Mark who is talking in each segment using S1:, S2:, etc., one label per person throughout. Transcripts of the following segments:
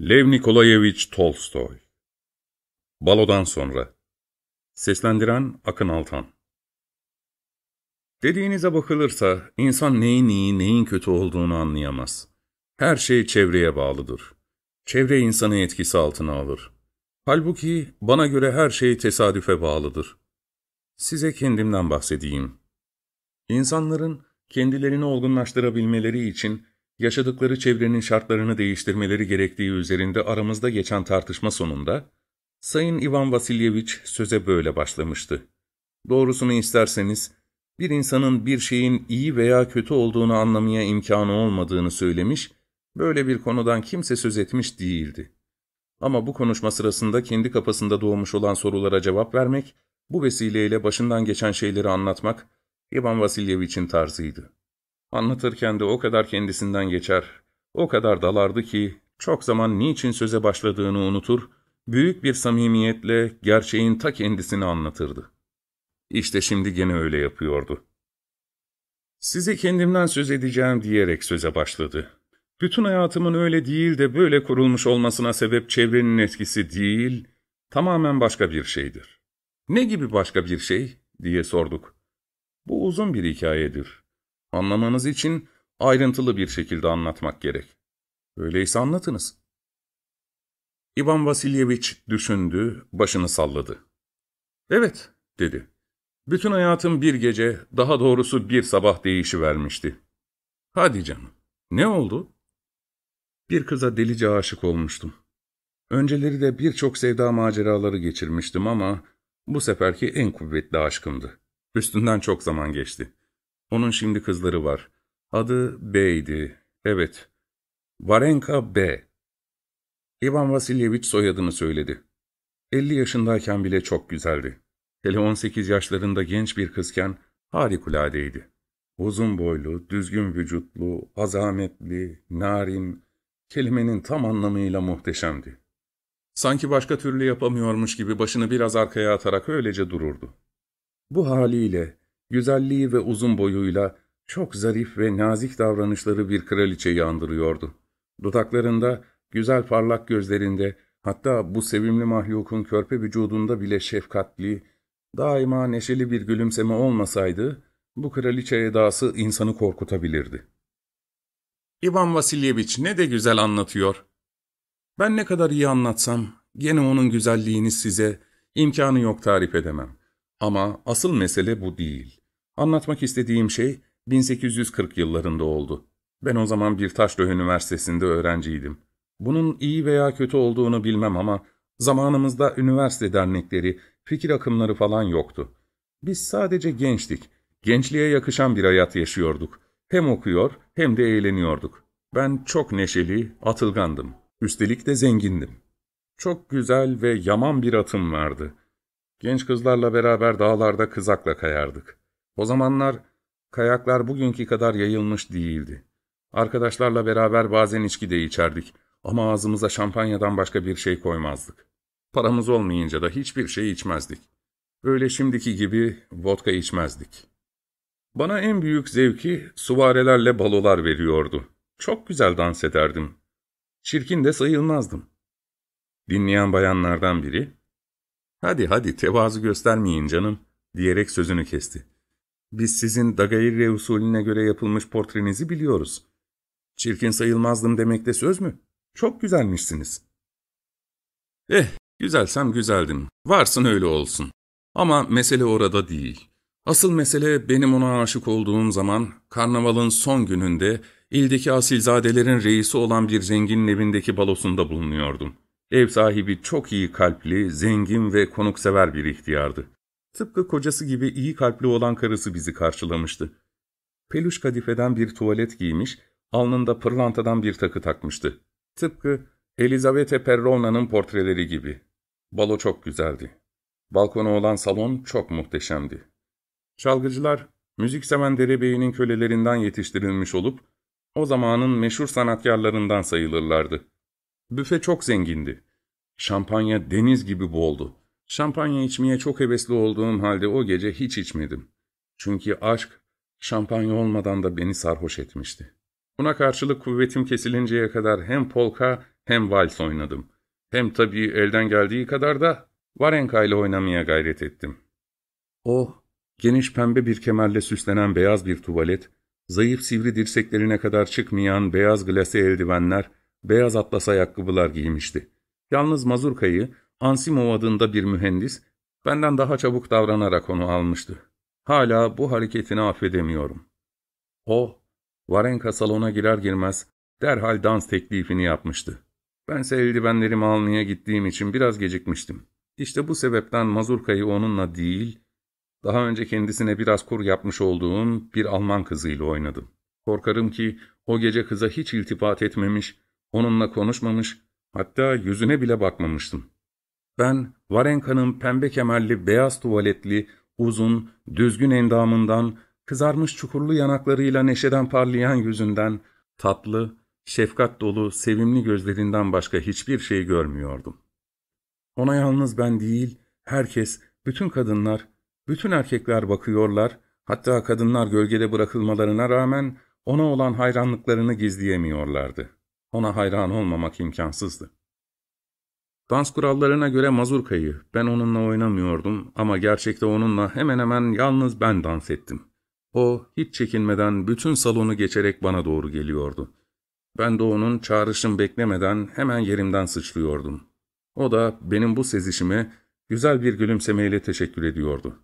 S1: Lev Nikolayevich Tolstoy Balodan sonra Seslendiren Akın Altan Dediğinize bakılırsa insan neyin iyi neyin kötü olduğunu anlayamaz. Her şey çevreye bağlıdır. Çevre insanı etkisi altına alır. Halbuki bana göre her şey tesadüfe bağlıdır. Size kendimden bahsedeyim. İnsanların kendilerini olgunlaştırabilmeleri için yaşadıkları çevrenin şartlarını değiştirmeleri gerektiği üzerinde aramızda geçen tartışma sonunda, Sayın Ivan Vasilyevich söze böyle başlamıştı. Doğrusunu isterseniz, bir insanın bir şeyin iyi veya kötü olduğunu anlamaya imkanı olmadığını söylemiş, böyle bir konudan kimse söz etmiş değildi. Ama bu konuşma sırasında kendi kafasında doğmuş olan sorulara cevap vermek, bu vesileyle başından geçen şeyleri anlatmak, Ivan Vasilyevich'in tarzıydı. Anlatırken de o kadar kendisinden geçer, o kadar dalardı ki çok zaman niçin söze başladığını unutur, büyük bir samimiyetle gerçeğin ta kendisini anlatırdı. İşte şimdi gene öyle yapıyordu. Size kendimden söz edeceğim diyerek söze başladı. Bütün hayatımın öyle değil de böyle kurulmuş olmasına sebep çevrenin etkisi değil, tamamen başka bir şeydir. Ne gibi başka bir şey diye sorduk. Bu uzun bir hikayedir. Anlamanız için ayrıntılı bir şekilde anlatmak gerek. Öyleyse anlatınız. İvan Vasilyevich düşündü, başını salladı. Evet, dedi. Bütün hayatım bir gece, daha doğrusu bir sabah değişivermişti. Hadi canım, ne oldu? Bir kıza delice aşık olmuştum. Önceleri de birçok sevda maceraları geçirmiştim ama bu seferki en kuvvetli aşkımdı. Üstünden çok zaman geçti. Onun şimdi kızları var. Adı B'ydi. Evet. Varenka B. Ivan Vasilyevich soyadını söyledi. 50 yaşındayken bile çok güzeldi. Hele 18 yaşlarında genç bir kızken harikuladeydi. Uzun boylu, düzgün vücutlu, azametli, narin, kelimenin tam anlamıyla muhteşemdi. Sanki başka türlü yapamıyormuş gibi başını biraz arkaya atarak öylece dururdu. Bu haliyle, güzelliği ve uzun boyuyla çok zarif ve nazik davranışları bir kraliçeyi andırıyordu. Dudaklarında, güzel parlak gözlerinde, hatta bu sevimli mahlukun körpe vücudunda bile şefkatli, daima neşeli bir gülümseme olmasaydı, bu kraliçe edası insanı korkutabilirdi. İvan Vasilyevich ne de güzel anlatıyor. Ben ne kadar iyi anlatsam, gene onun güzelliğini size imkanı yok tarif edemem. Ama asıl mesele bu değil. Anlatmak istediğim şey 1840 yıllarında oldu. Ben o zaman bir Taşlı Üniversitesi'nde öğrenciydim. Bunun iyi veya kötü olduğunu bilmem ama zamanımızda üniversite dernekleri, fikir akımları falan yoktu. Biz sadece gençtik. Gençliğe yakışan bir hayat yaşıyorduk. Hem okuyor hem de eğleniyorduk. Ben çok neşeli, atılgandım. Üstelik de zengindim. Çok güzel ve yaman bir atım vardı. Genç kızlarla beraber dağlarda kızakla kayardık. O zamanlar kayaklar bugünkü kadar yayılmış değildi. Arkadaşlarla beraber bazen içki de içerdik ama ağzımıza şampanyadan başka bir şey koymazdık. Paramız olmayınca da hiçbir şey içmezdik. Öyle şimdiki gibi vodka içmezdik. Bana en büyük zevki suvarelerle balolar veriyordu. Çok güzel dans ederdim. Çirkin de sayılmazdım. Dinleyen bayanlardan biri, ''Hadi hadi tevazu göstermeyin canım.'' diyerek sözünü kesti. ''Biz sizin Dagairre usulüne göre yapılmış portrenizi biliyoruz. Çirkin sayılmazdım demekte söz mü? Çok güzelmişsiniz.'' Eh, güzelsem güzeldim. Varsın öyle olsun. Ama mesele orada değil. Asıl mesele benim ona aşık olduğum zaman karnavalın son gününde ildeki asilzadelerin reisi olan bir zenginin evindeki balosunda bulunuyordum. Ev sahibi çok iyi kalpli, zengin ve konuksever bir ihtiyardı. Tıpkı kocası gibi iyi kalpli olan karısı bizi karşılamıştı. Peluş kadifeden bir tuvalet giymiş, alnında pırlantadan bir takı takmıştı. Tıpkı Elizavete Perrona'nın portreleri gibi. Balo çok güzeldi. Balkonu olan salon çok muhteşemdi. Çalgıcılar, müzik seven derebeyinin kölelerinden yetiştirilmiş olup, o zamanın meşhur sanatkarlarından sayılırlardı. Büfe çok zengindi. Şampanya deniz gibi boldu. Şampanya içmeye çok hevesli olduğum halde o gece hiç içmedim. Çünkü aşk, şampanya olmadan da beni sarhoş etmişti. Buna karşılık kuvvetim kesilinceye kadar hem polka hem vals oynadım. Hem tabii elden geldiği kadar da Varenka ile oynamaya gayret ettim. O, geniş pembe bir kemerle süslenen beyaz bir tuvalet, zayıf sivri dirseklerine kadar çıkmayan beyaz glase eldivenler, beyaz atlas ayakkabılar giymişti. Yalnız mazurkayı, Ansimov adında bir mühendis, benden daha çabuk davranarak onu almıştı. Hala bu hareketini affedemiyorum. O, Varenka salona girer girmez derhal dans teklifini yapmıştı. Bense eldivenlerimi almaya gittiğim için biraz gecikmiştim. İşte bu sebepten mazurkayı onunla değil, daha önce kendisine biraz kur yapmış olduğum bir Alman kızıyla oynadım. Korkarım ki o gece kıza hiç iltifat etmemiş, onunla konuşmamış, hatta yüzüne bile bakmamıştım. Ben, Varenka'nın pembe kemerli, beyaz tuvaletli, uzun, düzgün endamından, kızarmış çukurlu yanaklarıyla neşeden parlayan yüzünden, tatlı, şefkat dolu, sevimli gözlerinden başka hiçbir şey görmüyordum. Ona yalnız ben değil, herkes, bütün kadınlar, bütün erkekler bakıyorlar, hatta kadınlar gölgede bırakılmalarına rağmen ona olan hayranlıklarını gizleyemiyorlardı. Ona hayran olmamak imkansızdı. Dans kurallarına göre mazurkayı, ben onunla oynamıyordum ama gerçekte onunla hemen hemen yalnız ben dans ettim. O, hiç çekinmeden bütün salonu geçerek bana doğru geliyordu. Ben de onun çağrışım beklemeden hemen yerimden sıçrıyordum. O da benim bu sezişime güzel bir gülümsemeyle teşekkür ediyordu.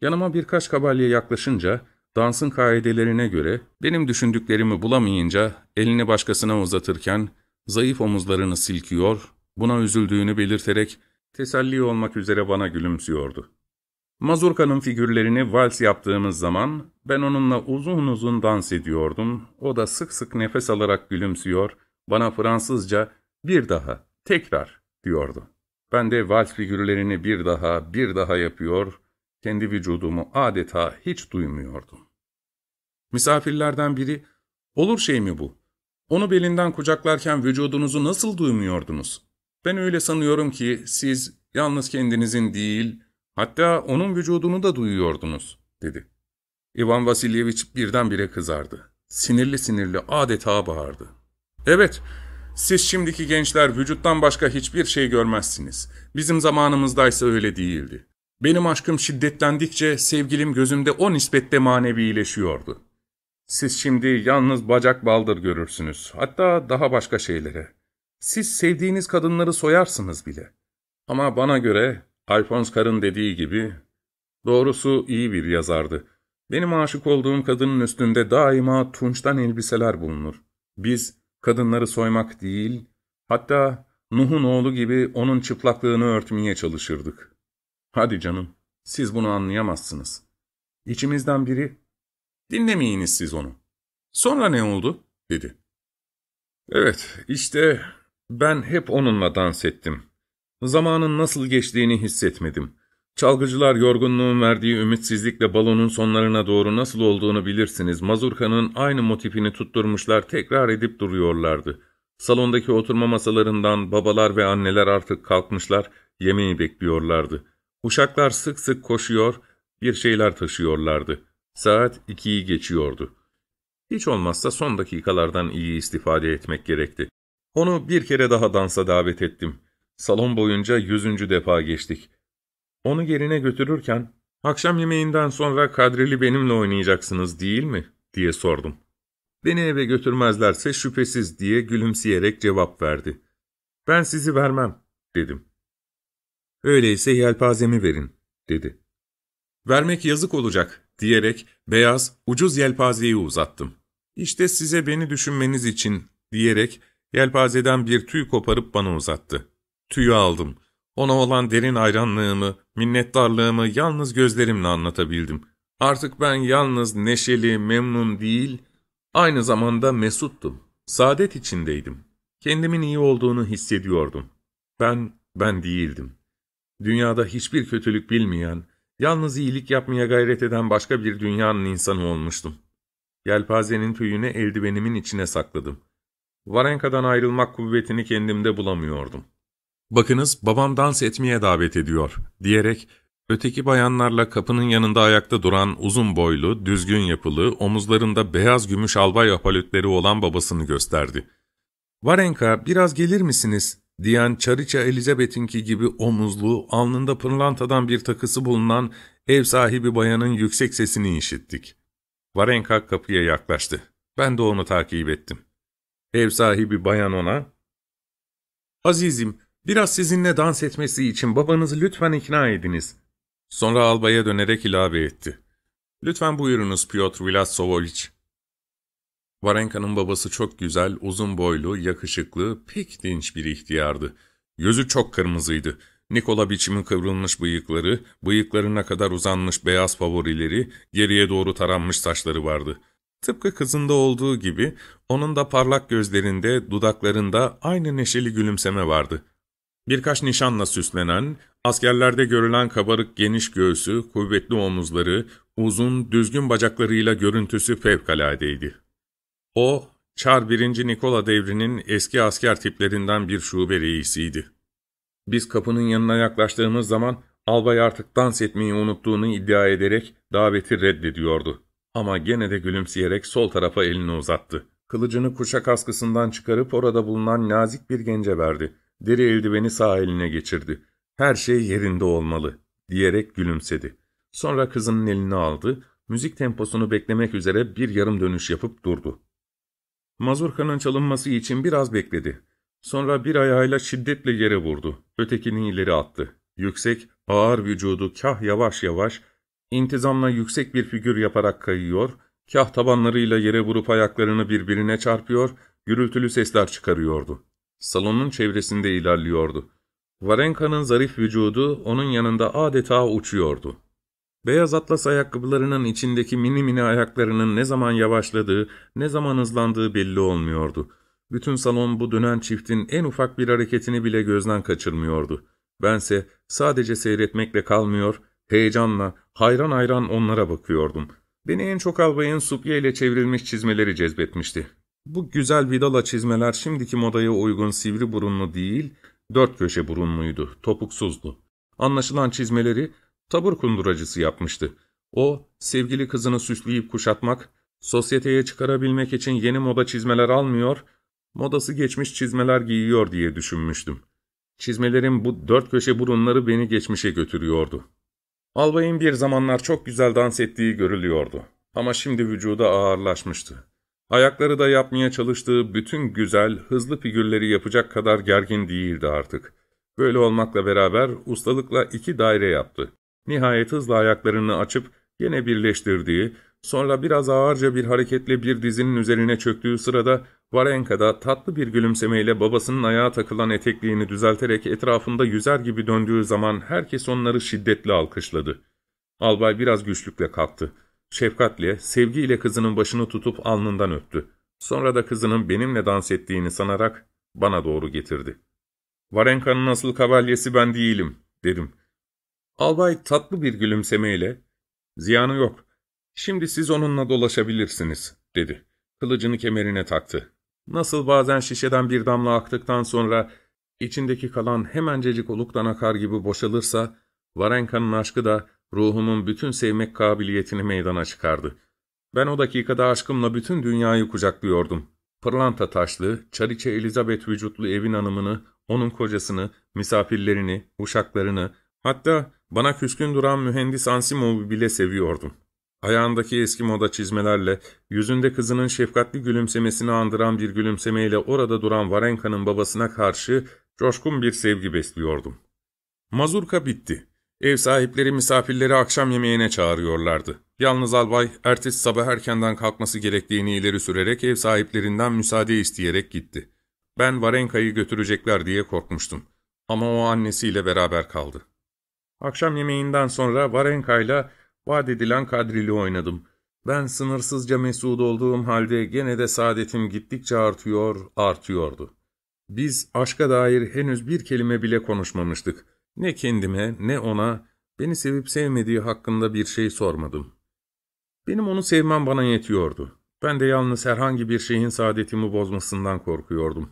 S1: Yanıma birkaç kabalye yaklaşınca, dansın kaidelerine göre benim düşündüklerimi bulamayınca elini başkasına uzatırken zayıf omuzlarını silkiyor, buna üzüldüğünü belirterek teselli olmak üzere bana gülümsüyordu. Mazurka'nın figürlerini vals yaptığımız zaman ben onunla uzun uzun dans ediyordum. O da sık sık nefes alarak gülümsüyor, bana Fransızca bir daha, tekrar diyordu. Ben de vals figürlerini bir daha, bir daha yapıyor, kendi vücudumu adeta hiç duymuyordum. Misafirlerden biri, olur şey mi bu? Onu belinden kucaklarken vücudunuzu nasıl duymuyordunuz? Ben öyle sanıyorum ki siz yalnız kendinizin değil, hatta onun vücudunu da duyuyordunuz, dedi. İvan Vasilyeviç birdenbire kızardı. Sinirli sinirli adeta bağırdı. Evet, siz şimdiki gençler vücuttan başka hiçbir şey görmezsiniz. Bizim zamanımızdaysa öyle değildi. Benim aşkım şiddetlendikçe sevgilim gözümde o nispette manevileşiyordu. Siz şimdi yalnız bacak baldır görürsünüz. Hatta daha başka şeylere. Siz sevdiğiniz kadınları soyarsınız bile. Ama bana göre Alphonse Kar'ın dediği gibi, doğrusu iyi bir yazardı. Benim aşık olduğum kadının üstünde daima tunçtan elbiseler bulunur. Biz kadınları soymak değil, hatta Nuh'un oğlu gibi onun çıplaklığını örtmeye çalışırdık. Hadi canım, siz bunu anlayamazsınız. İçimizden biri, dinlemeyiniz siz onu. Sonra ne oldu? dedi. Evet, işte ben hep onunla dans ettim. Zamanın nasıl geçtiğini hissetmedim. Çalgıcılar yorgunluğun verdiği ümitsizlikle balonun sonlarına doğru nasıl olduğunu bilirsiniz. Mazurkanın aynı motifini tutturmuşlar, tekrar edip duruyorlardı. Salondaki oturma masalarından babalar ve anneler artık kalkmışlar, yemeği bekliyorlardı. Uşaklar sık sık koşuyor, bir şeyler taşıyorlardı. Saat ikiyi geçiyordu. Hiç olmazsa son dakikalardan iyi istifade etmek gerekti. Onu bir kere daha dansa davet ettim. Salon boyunca yüzüncü defa geçtik. Onu yerine götürürken, ''Akşam yemeğinden sonra kadrili benimle oynayacaksınız değil mi?'' diye sordum. ''Beni eve götürmezlerse şüphesiz.'' diye gülümseyerek cevap verdi. ''Ben sizi vermem.'' dedim. ''Öyleyse yelpazemi verin.'' dedi. ''Vermek yazık olacak.'' diyerek beyaz, ucuz yelpazeyi uzattım. ''İşte size beni düşünmeniz için.'' diyerek yelpazeden bir tüy koparıp bana uzattı. Tüyü aldım. Ona olan derin hayranlığımı, minnettarlığımı yalnız gözlerimle anlatabildim. Artık ben yalnız neşeli, memnun değil, aynı zamanda mesuttum. Saadet içindeydim. Kendimin iyi olduğunu hissediyordum. Ben, ben değildim. Dünyada hiçbir kötülük bilmeyen, yalnız iyilik yapmaya gayret eden başka bir dünyanın insanı olmuştum. Yelpazenin tüyünü eldivenimin içine sakladım. Varenka'dan ayrılmak kuvvetini kendimde bulamıyordum. ''Bakınız babam dans etmeye davet ediyor.'' diyerek öteki bayanlarla kapının yanında ayakta duran uzun boylu, düzgün yapılı, omuzlarında beyaz gümüş albay apalütleri olan babasını gösterdi. ''Varenka, biraz gelir misiniz?'' diyen Çariça Elizabeth'inki gibi omuzlu, alnında pırlantadan bir takısı bulunan ev sahibi bayanın yüksek sesini işittik. Varenka kapıya yaklaştı. Ben de onu takip ettim. Ev sahibi bayan ona, ''Azizim, biraz sizinle dans etmesi için babanızı lütfen ikna ediniz.'' Sonra albaya dönerek ilave etti. ''Lütfen buyurunuz Piotr Vlassovoviç.'' Varenka'nın babası çok güzel, uzun boylu, yakışıklı, pek dinç bir ihtiyardı. Yüzü çok kırmızıydı. Nikola biçimi kıvrılmış bıyıkları, bıyıklarına kadar uzanmış beyaz favorileri, geriye doğru taranmış saçları vardı. Tıpkı kızında olduğu gibi onun da parlak gözlerinde, dudaklarında aynı neşeli gülümseme vardı. Birkaç nişanla süslenen, askerlerde görülen kabarık geniş göğsü, kuvvetli omuzları, uzun, düzgün bacaklarıyla görüntüsü fevkaladeydi. O, Çar 1. Nikola devrinin eski asker tiplerinden bir şube reisiydi. Biz kapının yanına yaklaştığımız zaman albay artık dans etmeyi unuttuğunu iddia ederek daveti reddediyordu. Ama gene de gülümseyerek sol tarafa elini uzattı. Kılıcını kuşak askısından çıkarıp orada bulunan nazik bir gence verdi. Deri eldiveni sağ eline geçirdi. Her şey yerinde olmalı, diyerek gülümsedi. Sonra kızının elini aldı, müzik temposunu beklemek üzere bir yarım dönüş yapıp durdu. Mazurkanın çalınması için biraz bekledi. Sonra bir ayağıyla şiddetle yere vurdu. Ötekini ileri attı. Yüksek, ağır vücudu kah yavaş yavaş, intizamla yüksek bir figür yaparak kayıyor, kah tabanlarıyla yere vurup ayaklarını birbirine çarpıyor, gürültülü sesler çıkarıyordu. Salonun çevresinde ilerliyordu. Varenka'nın zarif vücudu onun yanında adeta uçuyordu. Beyaz atlas ayakkabılarının içindeki mini mini ayaklarının ne zaman yavaşladığı, ne zaman hızlandığı belli olmuyordu. Bütün salon bu dönen çiftin en ufak bir hareketini bile gözden kaçırmıyordu. Bense sadece seyretmekle kalmıyor, heyecanla, hayran hayran onlara bakıyordum. Beni en çok albayın supye ile çevrilmiş çizmeleri cezbetmişti. Bu güzel vidala çizmeler şimdiki modaya uygun sivri burunlu değil, dört köşe burunluydu, topuksuzdu. Anlaşılan çizmeleri tabur kunduracısı yapmıştı. O, sevgili kızını süsleyip kuşatmak, sosyeteye çıkarabilmek için yeni moda çizmeler almıyor, modası geçmiş çizmeler giyiyor diye düşünmüştüm. Çizmelerin bu dört köşe burunları beni geçmişe götürüyordu. Albayın bir zamanlar çok güzel dans ettiği görülüyordu. Ama şimdi vücuda ağırlaşmıştı. Ayakları da yapmaya çalıştığı bütün güzel, hızlı figürleri yapacak kadar gergin değildi artık. Böyle olmakla beraber ustalıkla iki daire yaptı. Nihayet hızla ayaklarını açıp yine birleştirdiği, sonra biraz ağırca bir hareketle bir dizinin üzerine çöktüğü sırada Varenka'da tatlı bir gülümsemeyle babasının ayağa takılan etekliğini düzelterek etrafında yüzer gibi döndüğü zaman herkes onları şiddetle alkışladı. Albay biraz güçlükle kalktı. Şefkatle, sevgiyle kızının başını tutup alnından öptü. Sonra da kızının benimle dans ettiğini sanarak bana doğru getirdi. ''Varenka'nın asıl kavalyesi ben değilim.'' dedim. Albay tatlı bir gülümsemeyle, ''Ziyanı yok. Şimdi siz onunla dolaşabilirsiniz.'' dedi. Kılıcını kemerine taktı. Nasıl bazen şişeden bir damla aktıktan sonra içindeki kalan hemencecik oluktan akar gibi boşalırsa, Varenka'nın aşkı da ruhumun bütün sevmek kabiliyetini meydana çıkardı. Ben o dakikada aşkımla bütün dünyayı kucaklıyordum. Pırlanta taşlı, çariçe Elizabeth vücutlu evin hanımını, onun kocasını, misafirlerini, uşaklarını, hatta bana küskün duran mühendis Ansimov'u bile seviyordum. Ayağındaki eski moda çizmelerle, yüzünde kızının şefkatli gülümsemesini andıran bir gülümsemeyle orada duran Varenka'nın babasına karşı coşkun bir sevgi besliyordum. Mazurka bitti. Ev sahipleri misafirleri akşam yemeğine çağırıyorlardı. Yalnız albay ertesi sabah erkenden kalkması gerektiğini ileri sürerek ev sahiplerinden müsaade isteyerek gitti. Ben Varenka'yı götürecekler diye korkmuştum. Ama o annesiyle beraber kaldı. Akşam yemeğinden sonra Varenka'yla vaat edilen kadrili oynadım. Ben sınırsızca mesut olduğum halde gene de saadetim gittikçe artıyor, artıyordu. Biz aşka dair henüz bir kelime bile konuşmamıştık. Ne kendime ne ona beni sevip sevmediği hakkında bir şey sormadım. Benim onu sevmem bana yetiyordu. Ben de yalnız herhangi bir şeyin saadetimi bozmasından korkuyordum.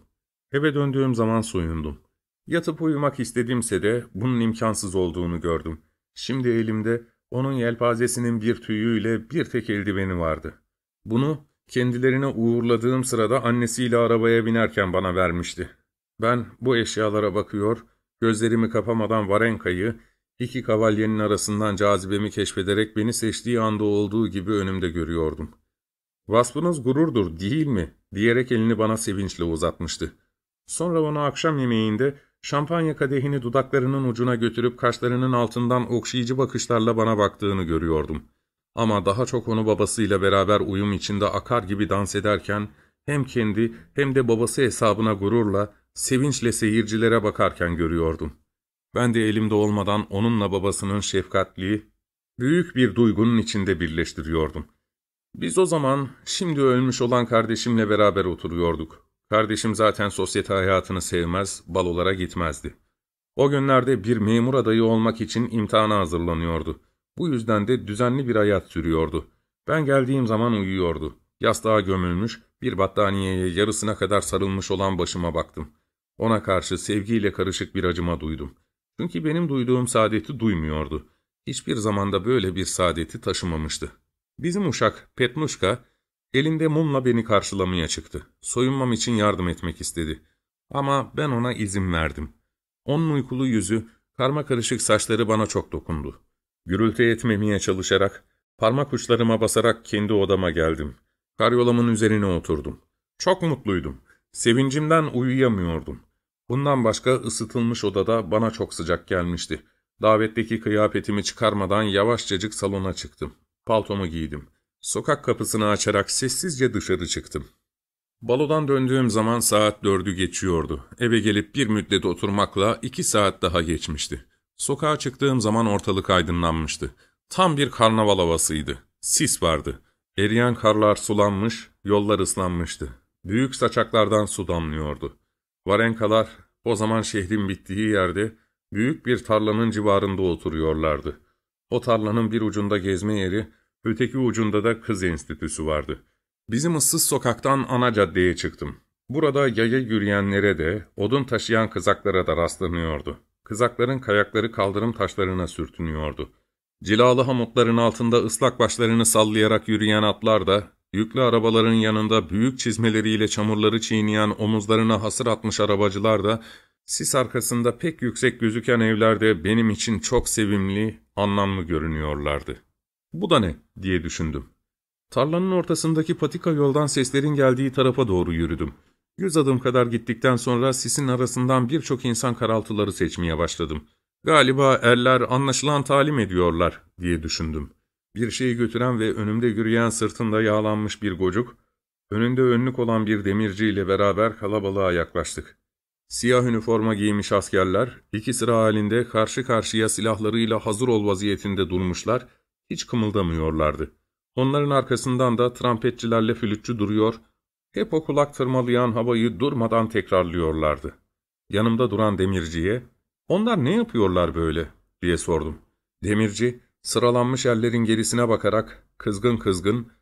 S1: Eve döndüğüm zaman soyundum. Yatıp uyumak istediğimse de bunun imkansız olduğunu gördüm. Şimdi elimde onun yelpazesinin bir tüyüyle bir tek eldiveni vardı. Bunu kendilerine uğurladığım sırada annesiyle arabaya binerken bana vermişti. Ben bu eşyalara bakıyor, gözlerimi kapamadan Varenka'yı, iki kavalyenin arasından cazibemi keşfederek beni seçtiği anda olduğu gibi önümde görüyordum. ''Vasfınız gururdur, değil mi?'' diyerek elini bana sevinçle uzatmıştı. Sonra onu akşam yemeğinde şampanya kadehini dudaklarının ucuna götürüp kaşlarının altından okşayıcı bakışlarla bana baktığını görüyordum. Ama daha çok onu babasıyla beraber uyum içinde akar gibi dans ederken hem kendi hem de babası hesabına gururla, sevinçle seyircilere bakarken görüyordum. Ben de elimde olmadan onunla babasının şefkatli, büyük bir duygunun içinde birleştiriyordum. Biz o zaman şimdi ölmüş olan kardeşimle beraber oturuyorduk. Kardeşim zaten sosyete hayatını sevmez, balolara gitmezdi. O günlerde bir memur adayı olmak için imtihana hazırlanıyordu. Bu yüzden de düzenli bir hayat sürüyordu. Ben geldiğim zaman uyuyordu. Yastığa gömülmüş, bir battaniyeye yarısına kadar sarılmış olan başıma baktım. Ona karşı sevgiyle karışık bir acıma duydum. Çünkü benim duyduğum saadeti duymuyordu. Hiçbir zamanda böyle bir saadeti taşımamıştı. Bizim uşak, Petmuşka, elinde mumla beni karşılamaya çıktı. Soyunmam için yardım etmek istedi. Ama ben ona izin verdim. Onun uykulu yüzü, karma karışık saçları bana çok dokundu. Gürültü etmemeye çalışarak, parmak uçlarıma basarak kendi odama geldim. Karyolamın üzerine oturdum. Çok mutluydum. Sevincimden uyuyamıyordum. Bundan başka ısıtılmış odada bana çok sıcak gelmişti. Davetteki kıyafetimi çıkarmadan yavaşçacık salona çıktım. Paltomu giydim. Sokak kapısını açarak sessizce dışarı çıktım. Balodan döndüğüm zaman saat dördü geçiyordu. Eve gelip bir müddet oturmakla iki saat daha geçmişti. Sokağa çıktığım zaman ortalık aydınlanmıştı. Tam bir karnaval havasıydı. Sis vardı. Eriyen karlar sulanmış, yollar ıslanmıştı. Büyük saçaklardan su damlıyordu. Varenkalar o zaman şehrin bittiği yerde büyük bir tarlanın civarında oturuyorlardı. O tarlanın bir ucunda gezme yeri, öteki ucunda da kız enstitüsü vardı. Bizim ıssız sokaktan ana caddeye çıktım. Burada yaya yürüyenlere de, odun taşıyan kızaklara da rastlanıyordu. Kızakların kayakları kaldırım taşlarına sürtünüyordu. Cilalı hamutların altında ıslak başlarını sallayarak yürüyen atlar da, yüklü arabaların yanında büyük çizmeleriyle çamurları çiğneyen omuzlarına hasır atmış arabacılar da, sis arkasında pek yüksek gözüken evlerde benim için çok sevimli, anlamlı görünüyorlardı. Bu da ne diye düşündüm. Tarlanın ortasındaki patika yoldan seslerin geldiği tarafa doğru yürüdüm. Yüz adım kadar gittikten sonra sisin arasından birçok insan karaltıları seçmeye başladım. Galiba erler anlaşılan talim ediyorlar diye düşündüm. Bir şeyi götüren ve önümde yürüyen sırtında yağlanmış bir gocuk, önünde önlük olan bir demirciyle beraber kalabalığa yaklaştık. Siyah üniforma giymiş askerler, iki sıra halinde karşı karşıya silahlarıyla hazır ol vaziyetinde durmuşlar, hiç kımıldamıyorlardı. Onların arkasından da trampetçilerle flütçü duruyor, hep o kulak tırmalayan havayı durmadan tekrarlıyorlardı. Yanımda duran demirciye, ''Onlar ne yapıyorlar böyle?'' diye sordum. Demirci, sıralanmış ellerin gerisine bakarak kızgın kızgın,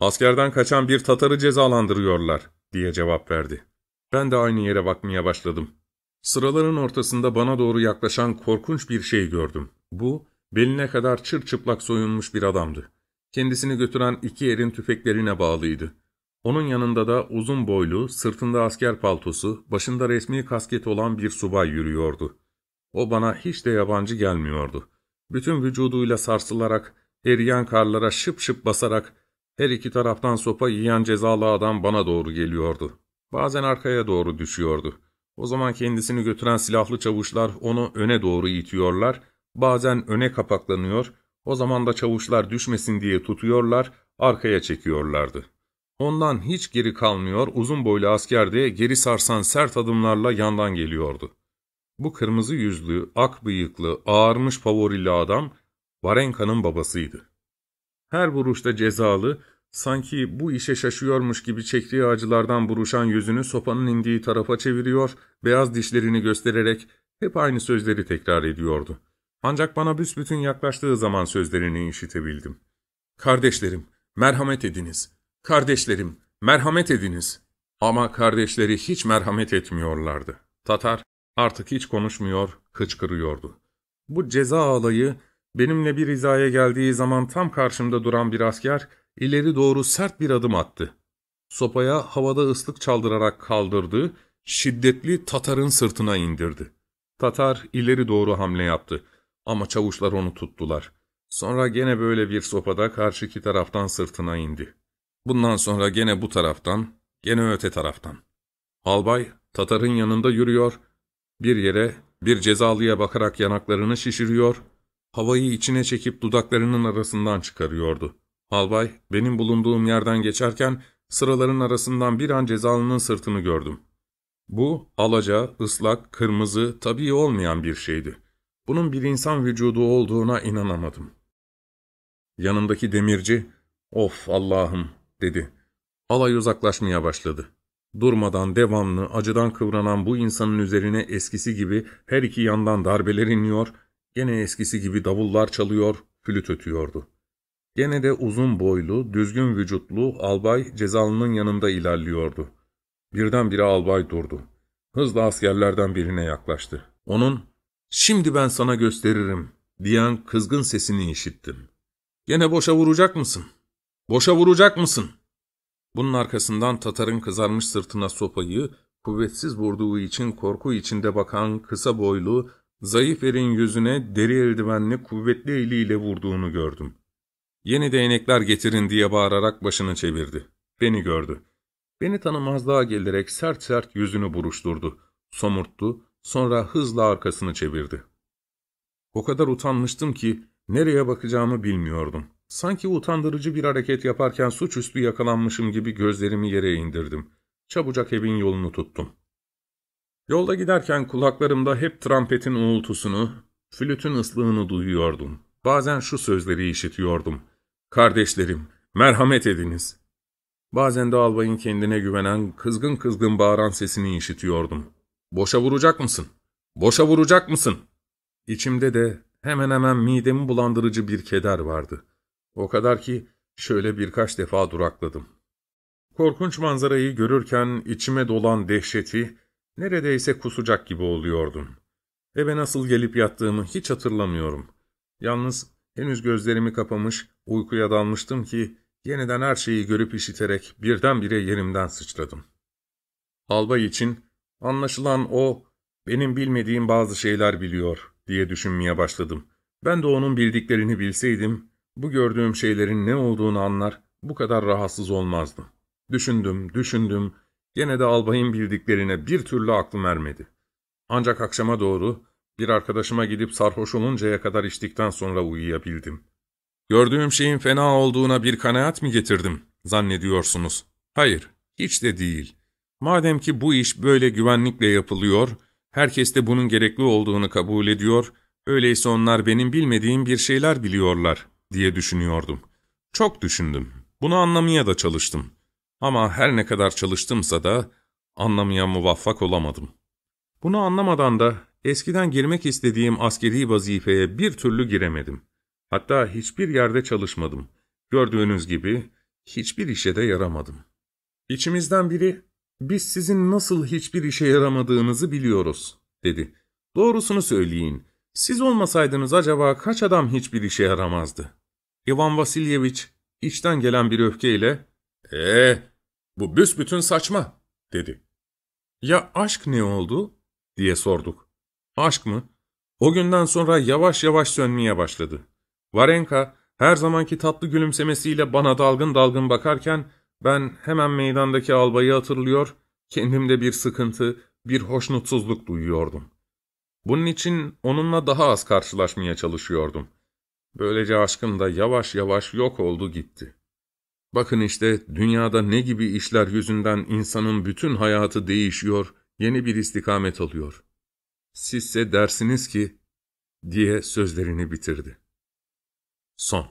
S1: ''Askerden kaçan bir Tatar'ı cezalandırıyorlar.'' diye cevap verdi. Ben de aynı yere bakmaya başladım. Sıraların ortasında bana doğru yaklaşan korkunç bir şey gördüm. Bu, beline kadar çırçıplak soyunmuş bir adamdı. Kendisini götüren iki erin tüfeklerine bağlıydı. Onun yanında da uzun boylu, sırtında asker paltosu, başında resmi kasket olan bir subay yürüyordu. O bana hiç de yabancı gelmiyordu. Bütün vücuduyla sarsılarak, eriyen karlara şıp şıp basarak, her iki taraftan sopa yiyen cezalı adam bana doğru geliyordu. Bazen arkaya doğru düşüyordu. O zaman kendisini götüren silahlı çavuşlar onu öne doğru itiyorlar, bazen öne kapaklanıyor, o zaman da çavuşlar düşmesin diye tutuyorlar, arkaya çekiyorlardı. Ondan hiç geri kalmıyor, uzun boylu asker de geri sarsan sert adımlarla yandan geliyordu. Bu kırmızı yüzlü, ak bıyıklı, ağarmış favorili adam, Varenka'nın babasıydı. Her vuruşta cezalı, sanki bu işe şaşıyormuş gibi çektiği acılardan buruşan yüzünü sopanın indiği tarafa çeviriyor, beyaz dişlerini göstererek hep aynı sözleri tekrar ediyordu. Ancak bana büsbütün yaklaştığı zaman sözlerini işitebildim. ''Kardeşlerim, merhamet ediniz. Kardeşlerim, merhamet ediniz.'' Ama kardeşleri hiç merhamet etmiyorlardı. Tatar artık hiç konuşmuyor, kıçkırıyordu. Bu ceza alayı benimle bir hizaya geldiği zaman tam karşımda duran bir asker ileri doğru sert bir adım attı. sopaya havada ıslık çaldırarak kaldırdı, şiddetli Tatar'ın sırtına indirdi. Tatar ileri doğru hamle yaptı ama çavuşlar onu tuttular. Sonra gene böyle bir sopada karşıki taraftan sırtına indi. Bundan sonra gene bu taraftan, gene öte taraftan. Albay Tatar'ın yanında yürüyor, bir yere, bir cezalıya bakarak yanaklarını şişiriyor, havayı içine çekip dudaklarının arasından çıkarıyordu. Albay, benim bulunduğum yerden geçerken sıraların arasından bir an cezalının sırtını gördüm. Bu, alaca, ıslak, kırmızı, tabii olmayan bir şeydi. Bunun bir insan vücudu olduğuna inanamadım. Yanındaki demirci, ''Of Allah'ım'' dedi. Alay uzaklaşmaya başladı. Durmadan, devamlı, acıdan kıvranan bu insanın üzerine eskisi gibi her iki yandan darbeler iniyor, gene eskisi gibi davullar çalıyor, flüt ötüyordu. Gene de uzun boylu, düzgün vücutlu albay cezalının yanında ilerliyordu. Birdenbire albay durdu. Hızla askerlerden birine yaklaştı. Onun, ''Şimdi ben sana gösteririm.'' diyen kızgın sesini işittim. ''Gene boşa vuracak mısın? Boşa vuracak mısın?'' Bunun arkasından Tatar'ın kızarmış sırtına sopayı, kuvvetsiz vurduğu için korku içinde bakan kısa boylu, zayıf erin yüzüne deri eldivenli kuvvetli eliyle vurduğunu gördüm. Yeni değnekler getirin diye bağırarak başını çevirdi. Beni gördü. Beni tanımazlığa gelerek sert sert yüzünü buruşturdu. Somurttu, sonra hızla arkasını çevirdi. O kadar utanmıştım ki nereye bakacağımı bilmiyordum. Sanki utandırıcı bir hareket yaparken suçüstü yakalanmışım gibi gözlerimi yere indirdim. Çabucak evin yolunu tuttum. Yolda giderken kulaklarımda hep trampetin uğultusunu, flütün ıslığını duyuyordum. Bazen şu sözleri işitiyordum. Kardeşlerim, merhamet ediniz. Bazen de albayın kendine güvenen, kızgın kızgın bağıran sesini işitiyordum. Boşa vuracak mısın? Boşa vuracak mısın? İçimde de hemen hemen midemi bulandırıcı bir keder vardı. O kadar ki şöyle birkaç defa durakladım. Korkunç manzarayı görürken içime dolan dehşeti neredeyse kusacak gibi oluyordum. Eve nasıl gelip yattığımı hiç hatırlamıyorum. Yalnız henüz gözlerimi kapamış, uykuya dalmıştım ki yeniden her şeyi görüp işiterek birdenbire yerimden sıçradım. Albay için anlaşılan o benim bilmediğim bazı şeyler biliyor diye düşünmeye başladım. Ben de onun bildiklerini bilseydim bu gördüğüm şeylerin ne olduğunu anlar, bu kadar rahatsız olmazdım. Düşündüm, düşündüm, gene de albayın bildiklerine bir türlü aklım ermedi. Ancak akşama doğru bir arkadaşıma gidip sarhoş oluncaya kadar içtikten sonra uyuyabildim. Gördüğüm şeyin fena olduğuna bir kanaat mi getirdim, zannediyorsunuz? Hayır, hiç de değil. Madem ki bu iş böyle güvenlikle yapılıyor, herkes de bunun gerekli olduğunu kabul ediyor, öyleyse onlar benim bilmediğim bir şeyler biliyorlar diye düşünüyordum. Çok düşündüm. Bunu anlamaya da çalıştım. Ama her ne kadar çalıştımsa da anlamaya muvaffak olamadım. Bunu anlamadan da eskiden girmek istediğim askeri vazifeye bir türlü giremedim. Hatta hiçbir yerde çalışmadım. Gördüğünüz gibi hiçbir işe de yaramadım. İçimizden biri, biz sizin nasıl hiçbir işe yaramadığınızı biliyoruz, dedi. Doğrusunu söyleyin, siz olmasaydınız acaba kaç adam hiçbir işe yaramazdı? İvan Vasilyeviç içten gelen bir öfkeyle ''Ee, bu büsbütün saçma.'' dedi. ''Ya aşk ne oldu?'' diye sorduk. ''Aşk mı?'' O günden sonra yavaş yavaş sönmeye başladı. Varenka her zamanki tatlı gülümsemesiyle bana dalgın dalgın bakarken ben hemen meydandaki albayı hatırlıyor, kendimde bir sıkıntı, bir hoşnutsuzluk duyuyordum. Bunun için onunla daha az karşılaşmaya çalışıyordum. Böylece aşkım da yavaş yavaş yok oldu gitti. Bakın işte dünyada ne gibi işler yüzünden insanın bütün hayatı değişiyor, yeni bir istikamet alıyor. Sizse dersiniz ki, diye sözlerini bitirdi. Son